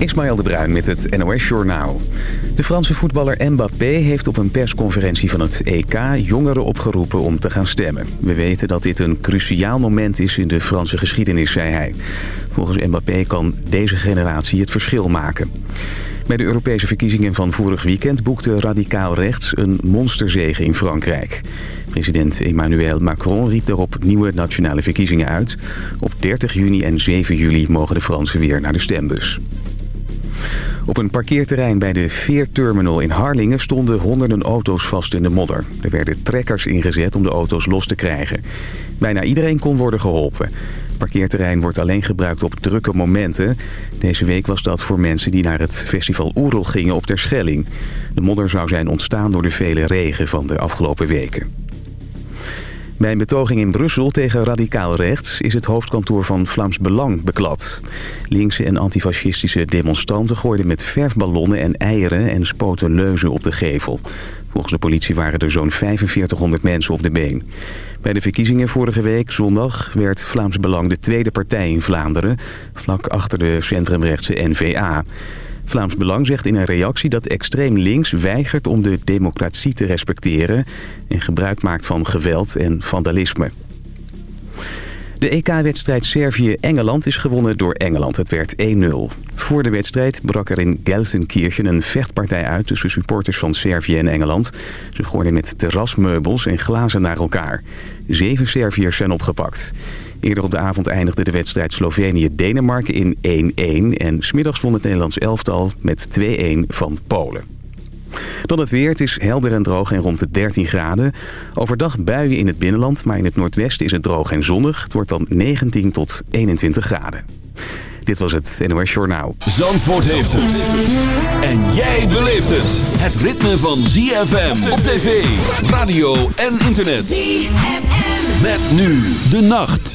Ismaël de Bruin met het NOS Journaal. De Franse voetballer Mbappé heeft op een persconferentie van het EK jongeren opgeroepen om te gaan stemmen. We weten dat dit een cruciaal moment is in de Franse geschiedenis, zei hij. Volgens Mbappé kan deze generatie het verschil maken. Bij de Europese verkiezingen van vorig weekend boekte radicaal rechts een monsterzege in Frankrijk. President Emmanuel Macron riep daarop nieuwe nationale verkiezingen uit. Op 30 juni en 7 juli mogen de Fransen weer naar de stembus. Op een parkeerterrein bij de Veerterminal in Harlingen stonden honderden auto's vast in de modder. Er werden trekkers ingezet om de auto's los te krijgen. Bijna iedereen kon worden geholpen. Parkeerterrein wordt alleen gebruikt op drukke momenten. Deze week was dat voor mensen die naar het festival Oerol gingen op Terschelling. De modder zou zijn ontstaan door de vele regen van de afgelopen weken. Bij een betoging in Brussel tegen radicaal rechts is het hoofdkantoor van Vlaams Belang beklad. Linkse en antifascistische demonstranten gooiden met verfballonnen en eieren en spoten leuzen op de gevel. Volgens de politie waren er zo'n 4500 mensen op de been. Bij de verkiezingen vorige week, zondag, werd Vlaams Belang de tweede partij in Vlaanderen, vlak achter de centrumrechtse N-VA. Vlaams Belang zegt in een reactie dat extreem links weigert om de democratie te respecteren... en gebruik maakt van geweld en vandalisme. De EK-wedstrijd Servië-Engeland is gewonnen door Engeland. Het werd 1-0. Voor de wedstrijd brak er in Gelsenkirchen een vechtpartij uit... tussen supporters van Servië en Engeland. Ze gooiden met terrasmeubels en glazen naar elkaar. Zeven Serviërs zijn opgepakt. Eerder op de avond eindigde de wedstrijd Slovenië-Denemarken in 1-1... en smiddags won het Nederlands elftal met 2-1 van Polen. Dan het weer. Het is helder en droog en rond de 13 graden. Overdag buien in het binnenland, maar in het noordwesten is het droog en zonnig. Het wordt dan 19 tot 21 graden. Dit was het NOS Journaal. Zandvoort heeft het. En jij beleeft het. Het ritme van ZFM op tv, radio en internet. ZFM. Met nu de nacht.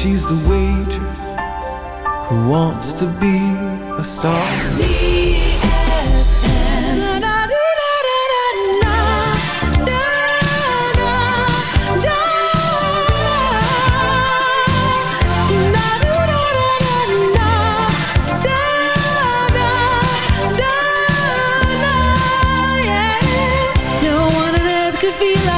She's the waitress who wants to be a star. Feel like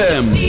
ZFM.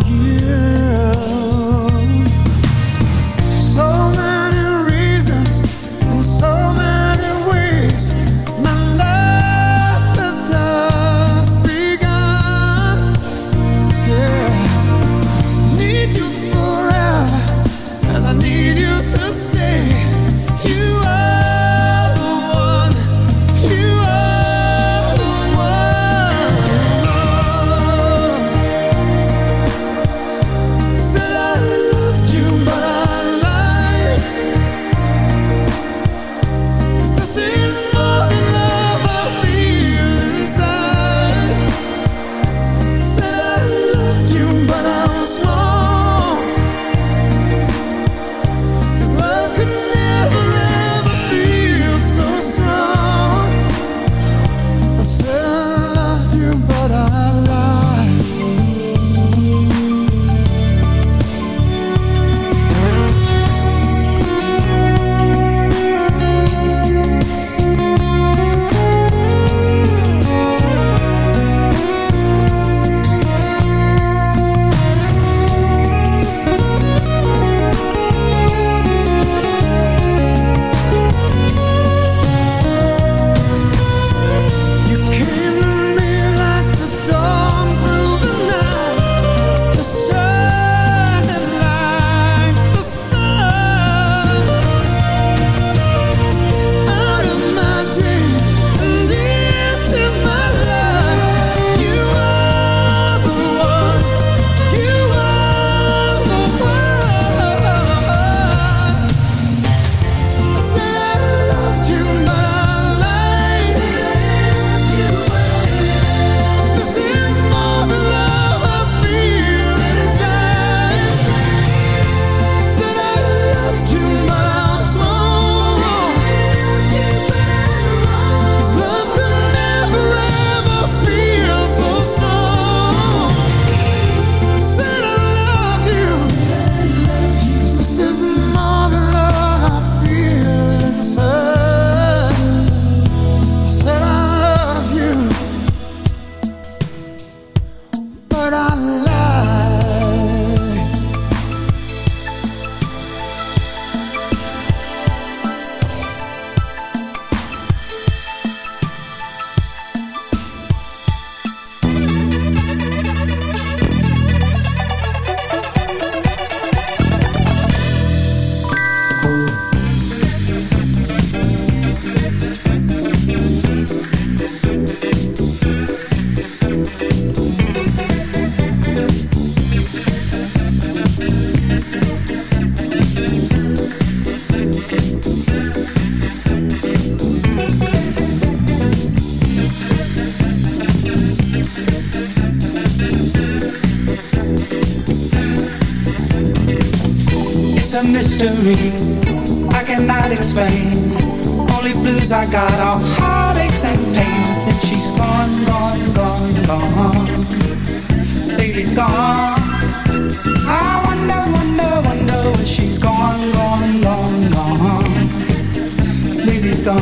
you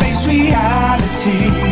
face reality.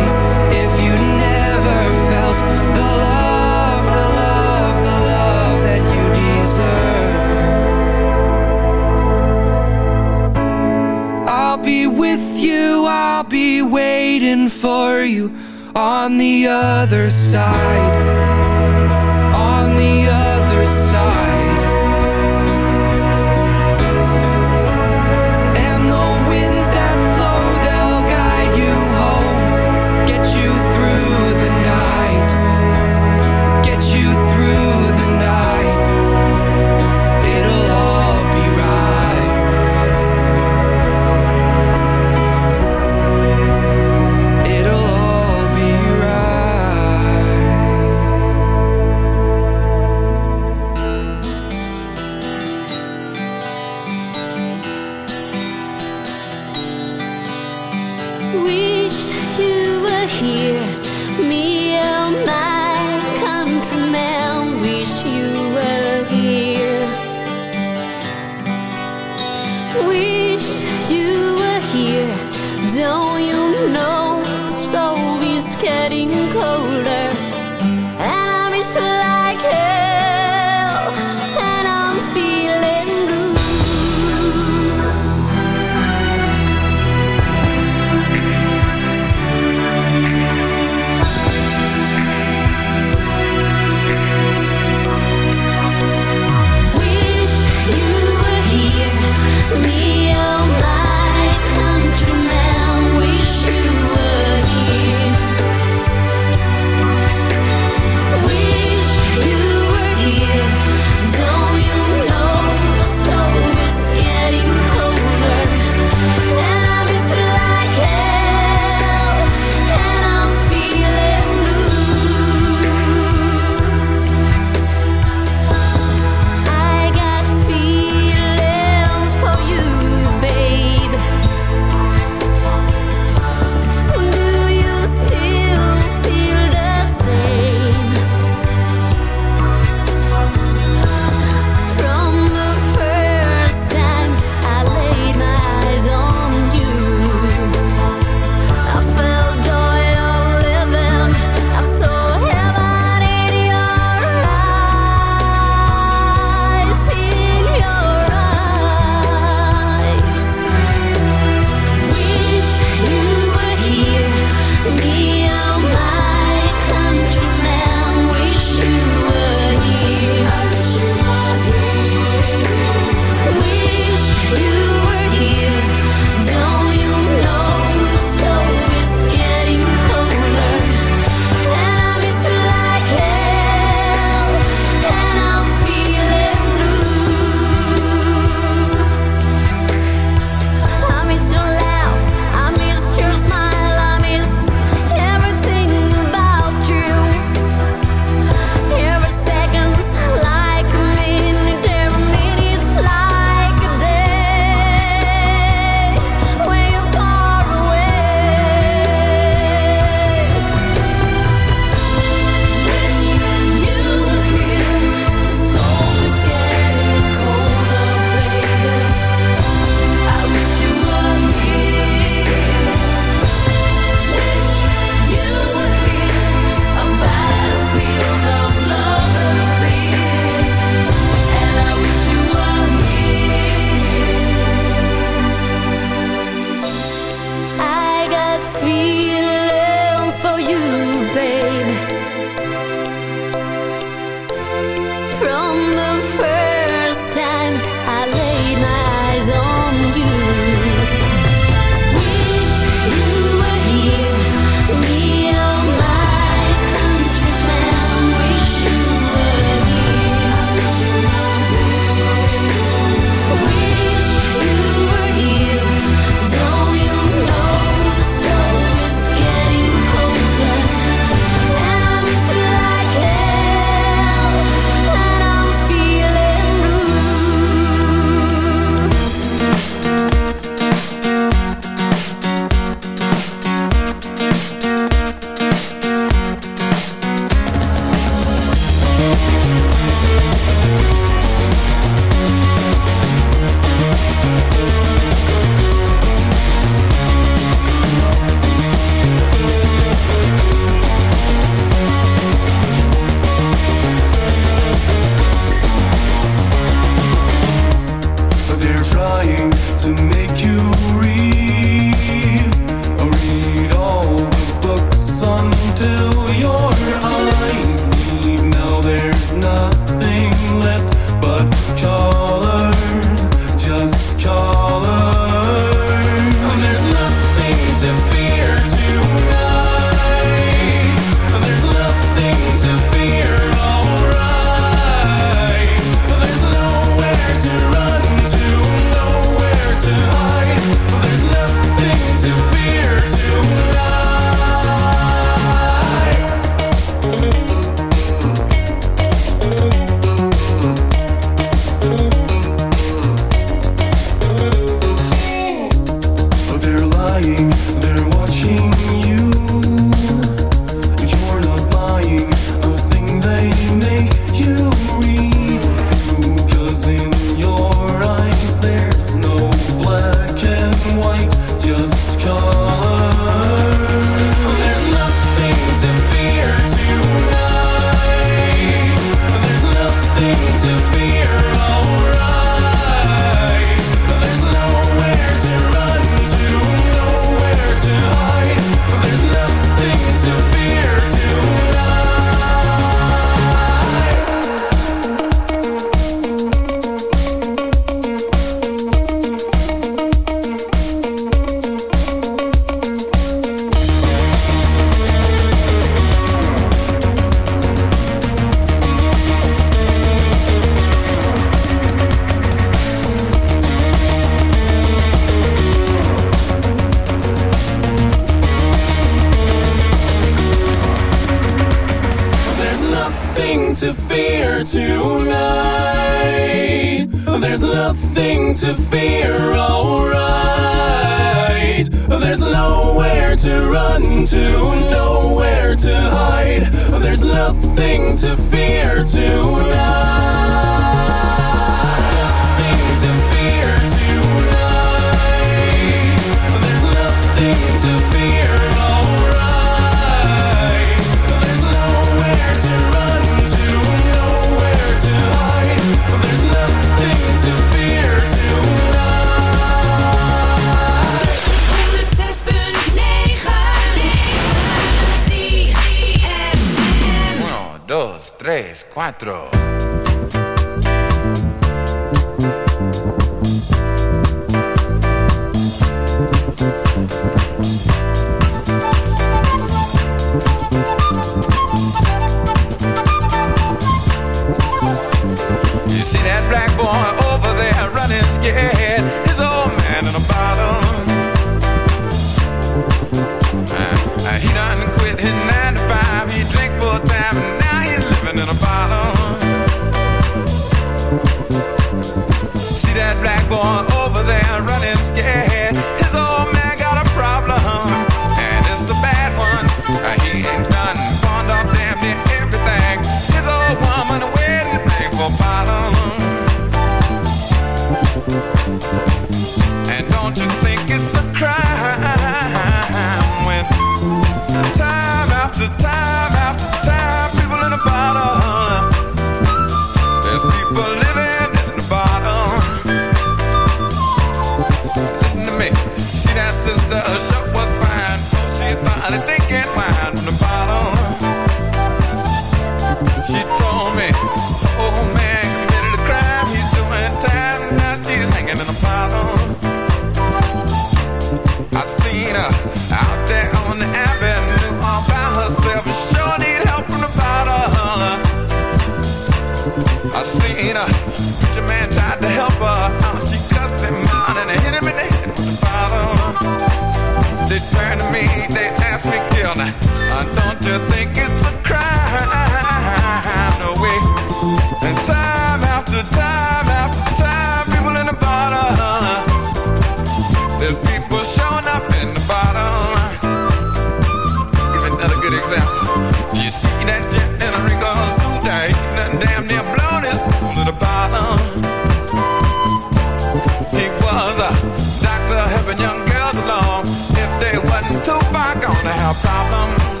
our problems.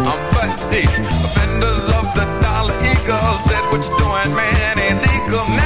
Um, but the offenders of the dollar eagle said, what you doing, man, ain't legal now.